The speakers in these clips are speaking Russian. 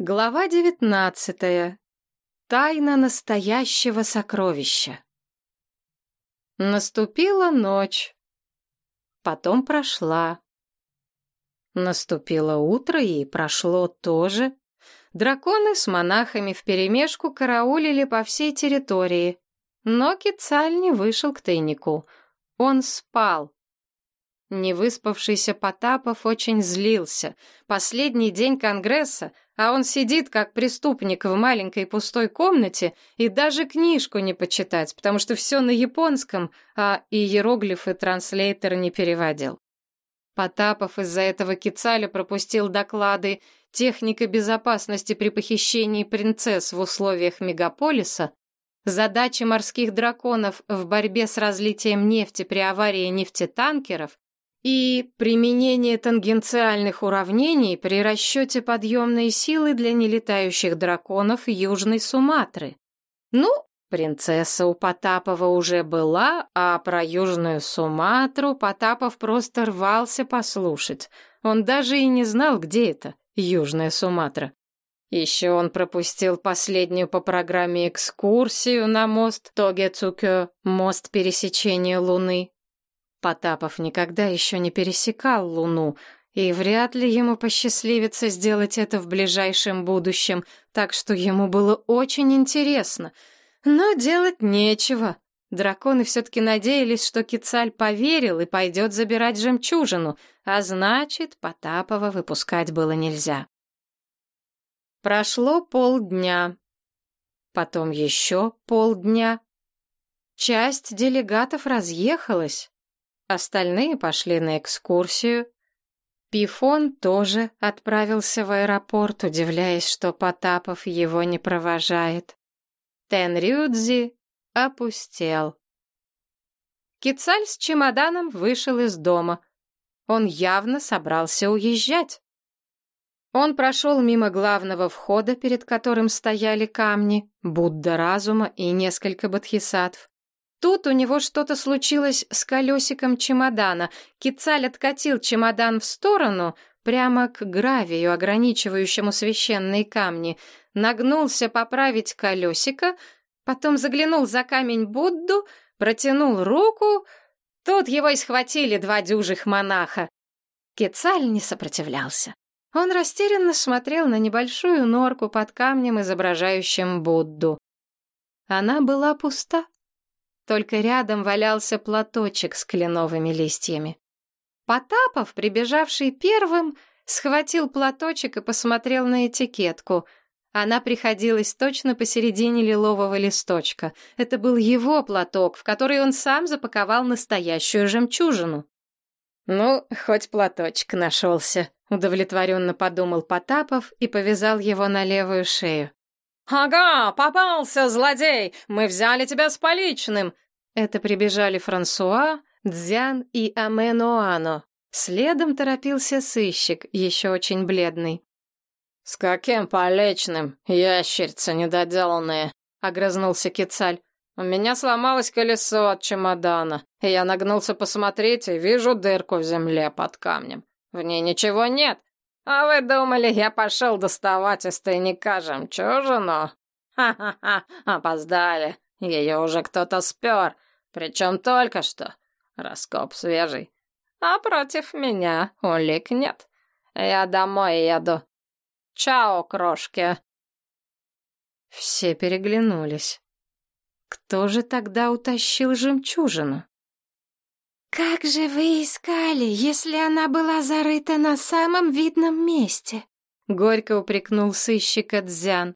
Глава девятнадцатая. Тайна настоящего сокровища. Наступила ночь. Потом прошла. Наступило утро, и прошло тоже. Драконы с монахами вперемешку караулили по всей территории. Но Кицаль не вышел к тайнику. Он спал. Невыспавшийся Потапов очень злился. Последний день Конгресса, а он сидит как преступник в маленькой пустой комнате и даже книжку не почитать, потому что все на японском, а иероглифы транслейтер не переводил. Потапов из-за этого Кицаля пропустил доклады «Техника безопасности при похищении принцесс в условиях мегаполиса», «Задачи морских драконов в борьбе с разлитием нефти при аварии нефтетанкеров» и применение тангенциальных уравнений при расчете подъемной силы для нелетающих драконов Южной Суматры. Ну, принцесса у Потапова уже была, а про Южную Суматру Потапов просто рвался послушать. Он даже и не знал, где это, Южная Суматра. Еще он пропустил последнюю по программе экскурсию на мост Тогецукё, мост пересечения Луны, Потапов никогда еще не пересекал Луну, и вряд ли ему посчастливится сделать это в ближайшем будущем, так что ему было очень интересно. Но делать нечего. Драконы все-таки надеялись, что Кицаль поверил и пойдет забирать жемчужину, а значит, Потапова выпускать было нельзя. Прошло полдня, потом еще полдня. Часть делегатов разъехалась, Остальные пошли на экскурсию. Пифон тоже отправился в аэропорт, удивляясь, что Потапов его не провожает. Тенрюдзи опустел. Кицаль с чемоданом вышел из дома. Он явно собрался уезжать. Он прошел мимо главного входа, перед которым стояли камни, Будда разума и несколько бодхисаттв. Тут у него что-то случилось с колесиком чемодана. Кицаль откатил чемодан в сторону, прямо к гравию, ограничивающему священные камни, нагнулся поправить колесико, потом заглянул за камень Будду, протянул руку. Тут его и схватили два дюжих монаха. Кицаль не сопротивлялся. Он растерянно смотрел на небольшую норку под камнем, изображающим Будду. Она была пуста. Только рядом валялся платочек с кленовыми листьями. Потапов, прибежавший первым, схватил платочек и посмотрел на этикетку. Она приходилась точно посередине лилового листочка. Это был его платок, в который он сам запаковал настоящую жемчужину. «Ну, хоть платочек нашелся», — удовлетворенно подумал Потапов и повязал его на левую шею. «Ага, попался, злодей! Мы взяли тебя с поличным!» Это прибежали Франсуа, Дзян и Аменуано. Следом торопился сыщик, еще очень бледный. «С каким поличным, ящерица недоделанная?» — огрызнулся Кицаль. «У меня сломалось колесо от чемодана, и я нагнулся посмотреть и вижу дырку в земле под камнем. В ней ничего нет, а вы думали, я пошел доставать из тайника жемчужину? Ха-ха-ха, опоздали. Ее уже кто-то спер, причем только что. Раскоп свежий. А против меня улик нет. Я домой еду. Чао, крошки. Все переглянулись. Кто же тогда утащил жемчужину? «Как же вы искали, если она была зарыта на самом видном месте?» — горько упрекнул сыщик Дзян.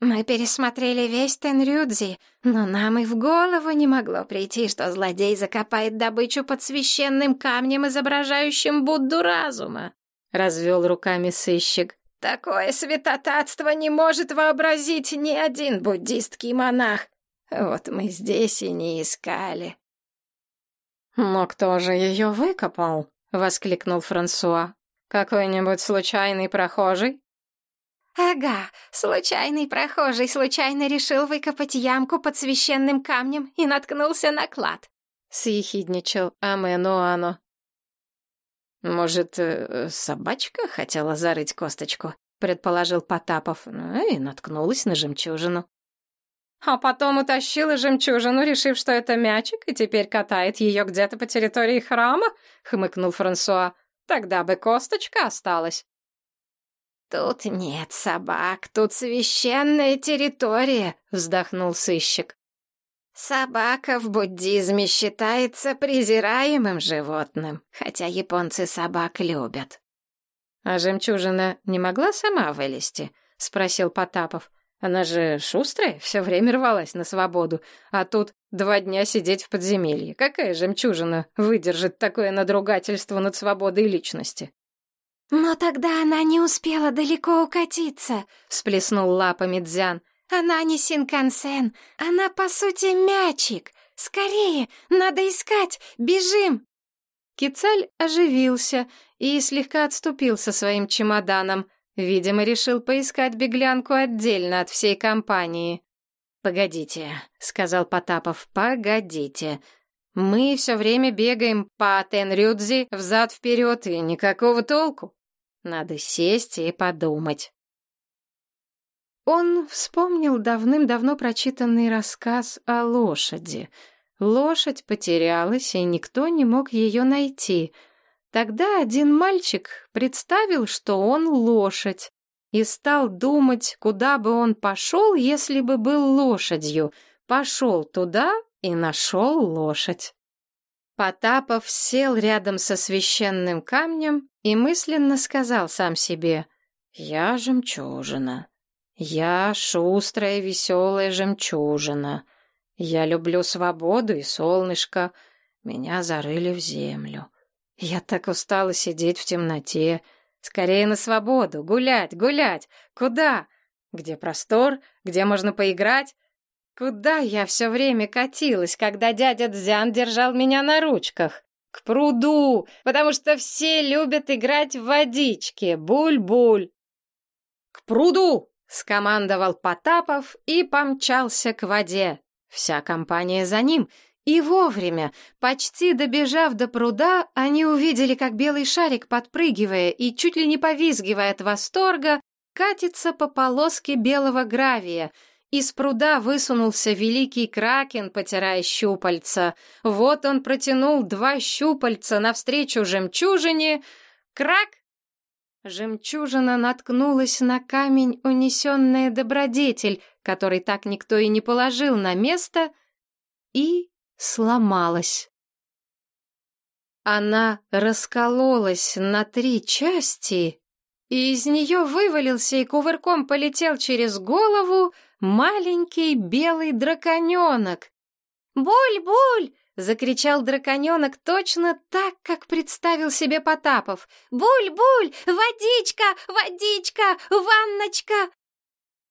«Мы пересмотрели весь Тенрюдзи, но нам и в голову не могло прийти, что злодей закопает добычу под священным камнем, изображающим Будду разума», — развел руками сыщик. «Такое святотатство не может вообразить ни один буддистский монах. Вот мы здесь и не искали». «Но кто же ее выкопал?» — воскликнул Франсуа. «Какой-нибудь случайный прохожий?» «Ага, случайный прохожий случайно решил выкопать ямку под священным камнем и наткнулся на клад», — съехидничал Аменуано. «Может, э, собачка хотела зарыть косточку?» — предположил Потапов, ну и наткнулась на жемчужину. А потом утащила жемчужину, решив, что это мячик, и теперь катает ее где-то по территории храма, хмыкнул Франсуа. Тогда бы косточка осталась. Тут нет собак, тут священная территория, вздохнул сыщик. Собака в буддизме считается презираемым животным, хотя японцы собак любят. А жемчужина не могла сама вылезти? спросил Потапов. Она же шустрая, все время рвалась на свободу, а тут два дня сидеть в подземелье. Какая жемчужина выдержит такое надругательство над свободой личности? «Но тогда она не успела далеко укатиться», — всплеснул лапами Дзян. Она не Синкансен, она, по сути, мячик. Скорее, надо искать, бежим!» Кицаль оживился и слегка отступил со своим чемоданом. Видимо, решил поискать беглянку отдельно от всей компании. «Погодите», — сказал Потапов, — «погодите. Мы все время бегаем по Тенрюдзи взад-вперед, и никакого толку. Надо сесть и подумать». Он вспомнил давным-давно прочитанный рассказ о лошади. Лошадь потерялась, и никто не мог ее найти. Тогда один мальчик представил, что он лошадь, и стал думать, куда бы он пошел, если бы был лошадью. Пошел туда и нашел лошадь. Потапов сел рядом со священным камнем и мысленно сказал сам себе «Я жемчужина». Я шустрая, веселая жемчужина. Я люблю свободу и солнышко. Меня зарыли в землю. Я так устала сидеть в темноте. Скорее на свободу, гулять, гулять. Куда? Где простор? Где можно поиграть? Куда я все время катилась, когда дядя Дзян держал меня на ручках? К пруду, потому что все любят играть в водичке. Буль-буль. К пруду! Скомандовал Потапов и помчался к воде. Вся компания за ним. И вовремя, почти добежав до пруда, они увидели, как белый шарик, подпрыгивая и чуть ли не повизгивая от восторга, катится по полоске белого гравия. Из пруда высунулся великий кракен, потирая щупальца. Вот он протянул два щупальца навстречу жемчужине. Крак! Жемчужина наткнулась на камень, унесенная добродетель, который так никто и не положил на место, и сломалась. Она раскололась на три части, и из нее вывалился и кувырком полетел через голову маленький белый драконенок. «Буль-буль!» — закричал драконенок точно так, как представил себе Потапов. «Буль-буль! Водичка! Водичка! Ванночка!»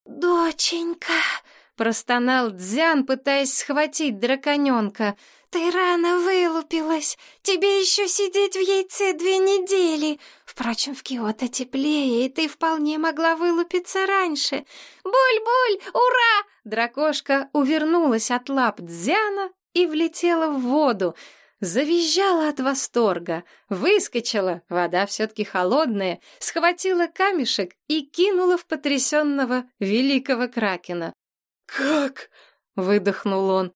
«Доченька!» — простонал Дзян, пытаясь схватить драконенка. «Ты рано вылупилась. Тебе еще сидеть в яйце две недели. Впрочем, в Киото теплее, и ты вполне могла вылупиться раньше. Буль-буль! Ура!» Дракошка увернулась от лап Дзяна и влетела в воду. Завизжала от восторга, выскочила, вода все-таки холодная, схватила камешек и кинула в потрясенного великого кракена. «Как?» — выдохнул он.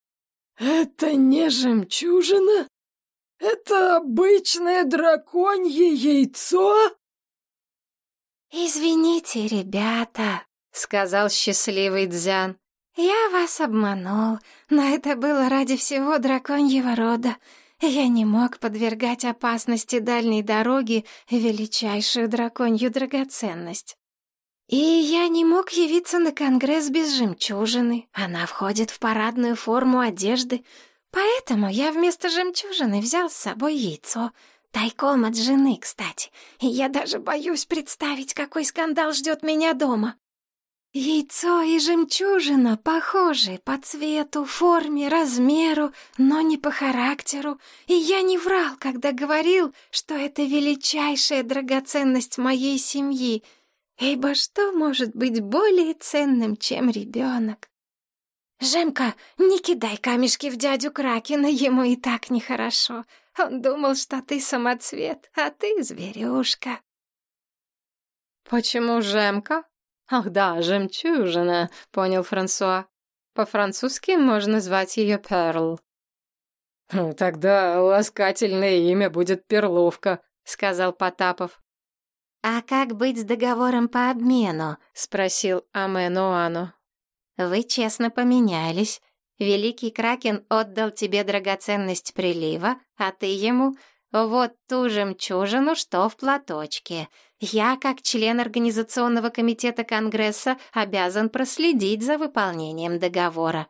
«Это не жемчужина? Это обычное драконье яйцо?» «Извините, ребята», — сказал счастливый Дзян. «Я вас обманул, но это было ради всего драконьего рода. Я не мог подвергать опасности дальней дороги величайшую драконью драгоценность. И я не мог явиться на конгресс без жемчужины. Она входит в парадную форму одежды. Поэтому я вместо жемчужины взял с собой яйцо. Тайком от жены, кстати. И я даже боюсь представить, какой скандал ждет меня дома. Яйцо и жемчужина похожи по цвету, форме, размеру, но не по характеру. И я не врал, когда говорил, что это величайшая драгоценность моей семьи. Ибо что может быть более ценным, чем ребенок? «Жемка, не кидай камешки в дядю Кракена, ему и так нехорошо. Он думал, что ты самоцвет, а ты зверюшка». Почему жемка? Ах да, жемчужина, понял Франсуа. По-французски можно звать ее Перл. «Ну, «Тогда ласкательное имя будет Перловка», — сказал Потапов. «А как быть с договором по обмену?» — спросил Аменуану. «Вы честно поменялись. Великий Кракен отдал тебе драгоценность прилива, а ты ему вот ту жемчужину, что в платочке. Я, как член Организационного комитета Конгресса, обязан проследить за выполнением договора.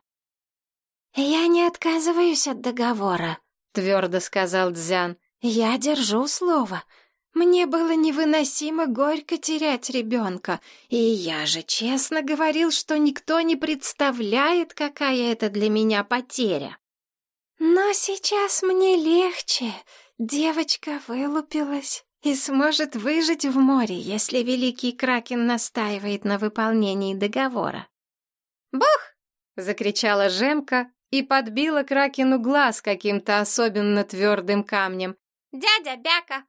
«Я не отказываюсь от договора», — твердо сказал Дзян. «Я держу слово. Мне было невыносимо горько терять ребенка, и я же честно говорил, что никто не представляет, какая это для меня потеря. Но сейчас мне легче. Девочка вылупилась и сможет выжить в море, если великий Кракен настаивает на выполнении договора. «Бог!» — закричала Жемка и подбила Кракену глаз каким-то особенно твердым камнем. «Дядя Бяка!»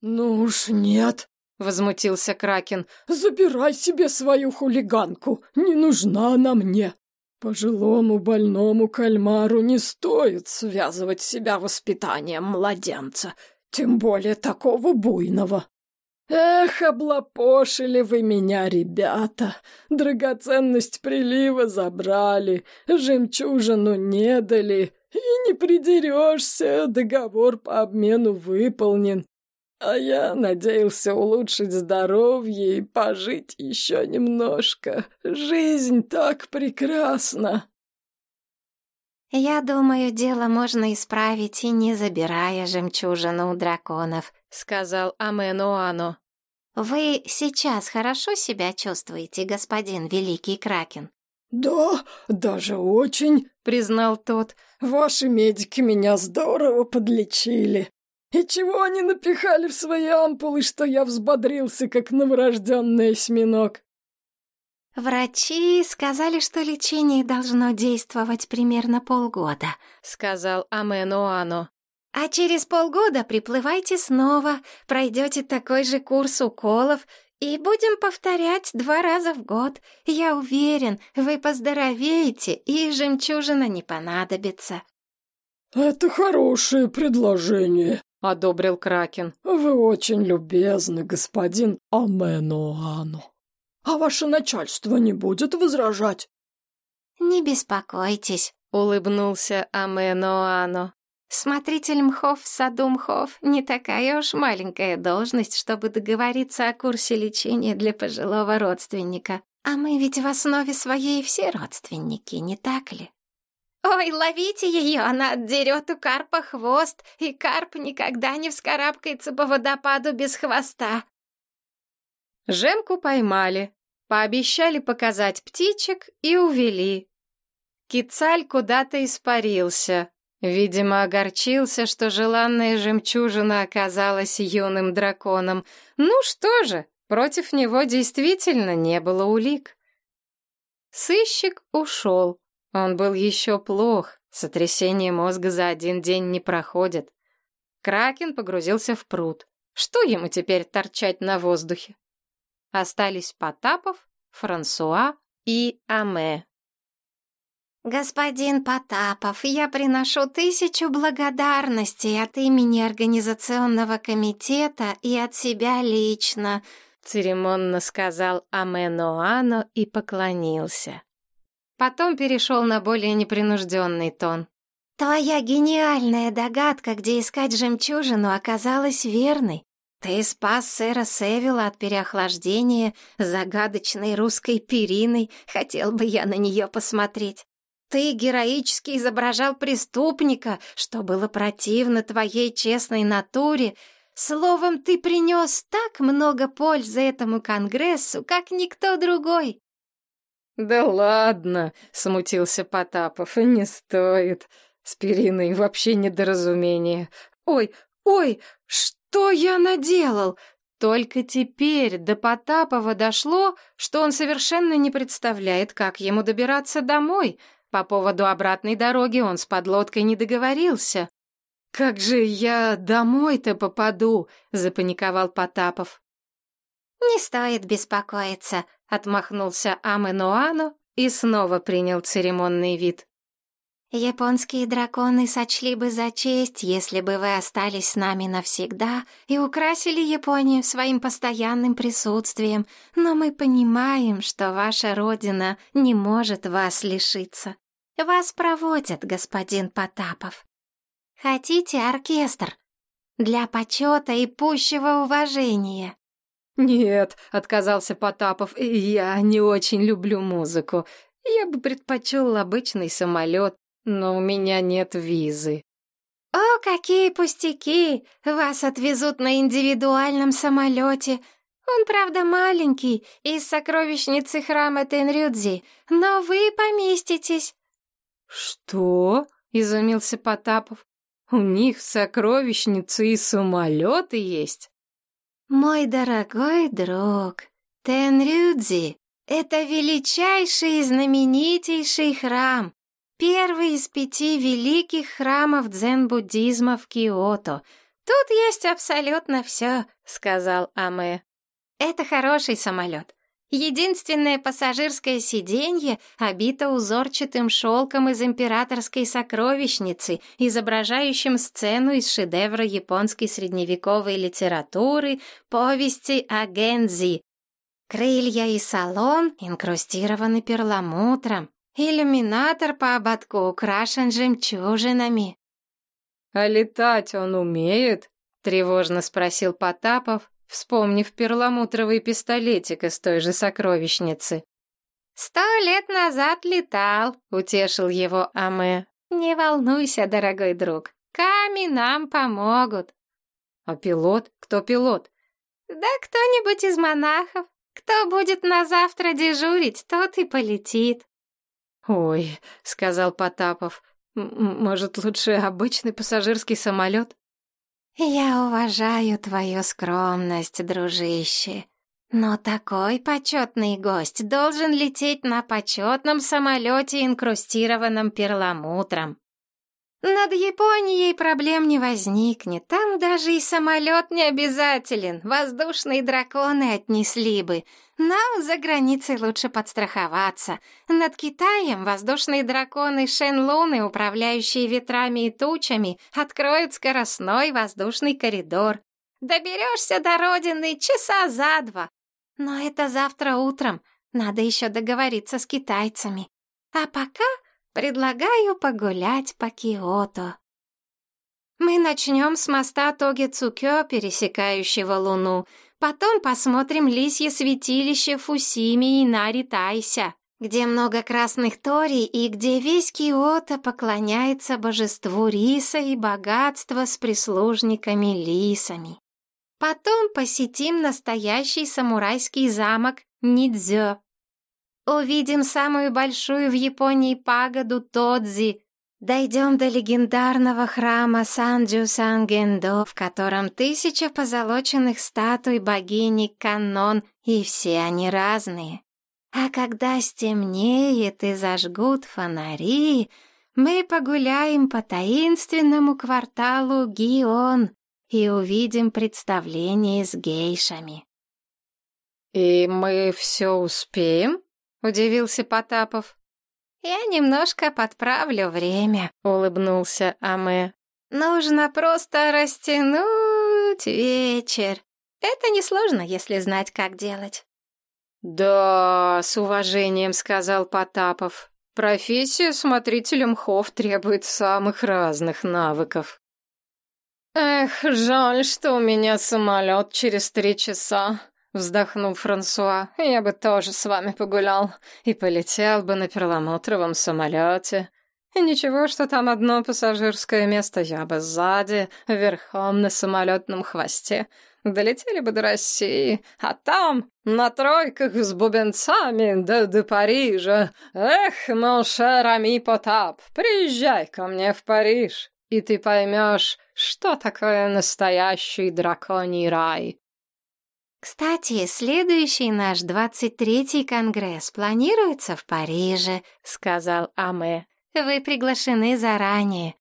«Ну уж нет!» — возмутился Кракен. «Забирай себе свою хулиганку, не нужна она мне!» Пожилому больному кальмару не стоит связывать себя воспитанием младенца, тем более такого буйного. Эх, облапошили вы меня, ребята. Драгоценность прилива забрали, жемчужину не дали, и не придерешься, договор по обмену выполнен. А я надеялся улучшить здоровье и пожить еще немножко. Жизнь так прекрасна. «Я думаю, дело можно исправить и не забирая жемчужину у драконов», — сказал Аменуано. «Вы сейчас хорошо себя чувствуете, господин Великий Кракен?» «Да, даже очень», — признал тот. «Ваши медики меня здорово подлечили. И чего они напихали в свои ампулы, что я взбодрился, как новорожденный осьминог?» «Врачи сказали, что лечение должно действовать примерно полгода», — сказал Аменуано. «А через полгода приплывайте снова, пройдете такой же курс уколов и будем повторять два раза в год. Я уверен, вы поздоровеете, и жемчужина не понадобится». «Это хорошее предложение», — одобрил Кракен. «Вы очень любезны, господин Аменуану». А ваше начальство не будет возражать?» «Не беспокойтесь», — улыбнулся Аменоано. «Смотритель мхов в саду мхов не такая уж маленькая должность, чтобы договориться о курсе лечения для пожилого родственника. А мы ведь в основе своей все родственники, не так ли?» «Ой, ловите ее, она отдерет у карпа хвост, и карп никогда не вскарабкается по водопаду без хвоста», Жемку поймали, пообещали показать птичек и увели. Кицаль куда-то испарился. Видимо, огорчился, что желанная жемчужина оказалась юным драконом. Ну что же, против него действительно не было улик. Сыщик ушел. Он был еще плох, сотрясение мозга за один день не проходит. Кракен погрузился в пруд. Что ему теперь торчать на воздухе? Остались Потапов, Франсуа и Аме. «Господин Потапов, я приношу тысячу благодарностей от имени Организационного комитета и от себя лично», церемонно сказал Аме Ноано и поклонился. Потом перешел на более непринужденный тон. «Твоя гениальная догадка, где искать жемчужину, оказалась верной. Ты спас сэра Севила от переохлаждения загадочной русской периной. Хотел бы я на нее посмотреть. Ты героически изображал преступника, что было противно твоей честной натуре. Словом, ты принес так много пользы этому конгрессу, как никто другой. «Да ладно», — смутился Потапов, — «не стоит. С периной вообще недоразумение. Ой, ой, что?» Я наделал? Только теперь до Потапова дошло, что он совершенно не представляет, как ему добираться домой. По поводу обратной дороги он с подлодкой не договорился. «Как же я домой-то попаду?» — запаниковал Потапов. Не стоит беспокоиться, отмахнулся Аменуану и снова принял церемонный вид. Японские драконы сочли бы за честь, если бы вы остались с нами навсегда и украсили Японию своим постоянным присутствием, но мы понимаем, что ваша родина не может вас лишиться. Вас проводят, господин Потапов. Хотите оркестр? Для почета и пущего уважения. «Нет», — отказался Потапов, — «я не очень люблю музыку. Я бы предпочел обычный самолет, но у меня нет визы». «О, какие пустяки! Вас отвезут на индивидуальном самолете. Он, правда, маленький, из сокровищницы храма Тенрюдзи, но вы поместитесь». «Что?» — изумился Потапов. «У них в сокровищнице и самолеты есть?» «Мой дорогой друг, Тенрюдзи — это величайший и знаменитейший храм, первый из пяти великих храмов дзен-буддизма в Киото. Тут есть абсолютно все», — сказал Аме. «Это хороший самолет. Единственное пассажирское сиденье обито узорчатым шелком из императорской сокровищницы, изображающим сцену из шедевра японской средневековой литературы «Повести о Гензи». Крылья и салон инкрустированы перламутром. Иллюминатор по ободку украшен жемчужинами. «А летать он умеет?» — тревожно спросил Потапов, вспомнив перламутровый пистолетик из той же сокровищницы. «Сто лет назад летал», — утешил его Аме. «Не волнуйся, дорогой друг, камни нам помогут». «А пилот? Кто пилот?» «Да кто-нибудь из монахов. Кто будет на завтра дежурить, тот и полетит». «Ой», — сказал Потапов, — «может, лучше обычный пассажирский самолет?» «Я уважаю твою скромность, дружище, но такой почетный гость должен лететь на почетном самолете, инкрустированном перламутром. Над Японией проблем не возникнет, там даже и самолет не обязателен, воздушные драконы отнесли бы. Нам за границей лучше подстраховаться. Над Китаем воздушные драконы Шенлуны, управляющие ветрами и тучами, откроют скоростной воздушный коридор. Доберешься до родины часа за два. Но это завтра утром, надо еще договориться с китайцами. А пока Предлагаю погулять по Киото. Мы начнем с моста Тоги-Цукё, пересекающего Луну. Потом посмотрим лисье святилище Фусими и Нари-Тайся, где много красных торий и где весь Киото поклоняется божеству риса и богатства с прислужниками-лисами. Потом посетим настоящий самурайский замок Нидзё, Увидим самую большую в Японии пагоду Тодзи. Дойдем до легендарного храма Санджу Сангендо, в котором тысяча позолоченных статуй богини Канон, и все они разные. А когда стемнеет и зажгут фонари, мы погуляем по таинственному кварталу Гион и увидим представление с гейшами. «И мы все успеем?» — удивился Потапов. «Я немножко подправлю время», — улыбнулся Аме. «Нужно просто растянуть вечер. Это несложно, если знать, как делать». «Да, с уважением», — сказал Потапов. «Профессия смотрителя мхов требует самых разных навыков». «Эх, жаль, что у меня самолет через три часа», Вздохнул Франсуа. «Я бы тоже с вами погулял. И полетел бы на перламутровом самолете. И ничего, что там одно пассажирское место. Я бы сзади, верхом на самолетном хвосте. Долетели бы до России, а там, на тройках с бубенцами, до, до Парижа. Эх, моншер Ами Потап, приезжай ко мне в Париж, и ты поймешь, что такое настоящий драконий рай». «Кстати, следующий наш двадцать третий конгресс планируется в Париже», — сказал Аме. «Вы приглашены заранее».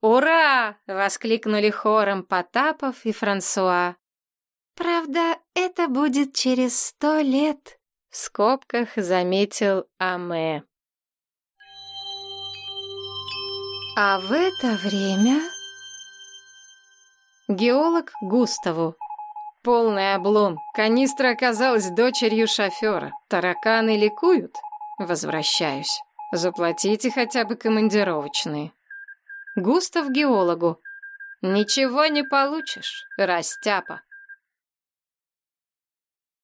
«Ура!» — воскликнули хором Потапов и Франсуа. Правда, это будет через сто лет. В скобках заметил Аме. А в это время... Геолог Густаву. Полный облом. Канистра оказалась дочерью шофера. Тараканы ликуют. Возвращаюсь. Заплатите хотя бы командировочные. Густав геологу. Ничего не получишь, растяпа.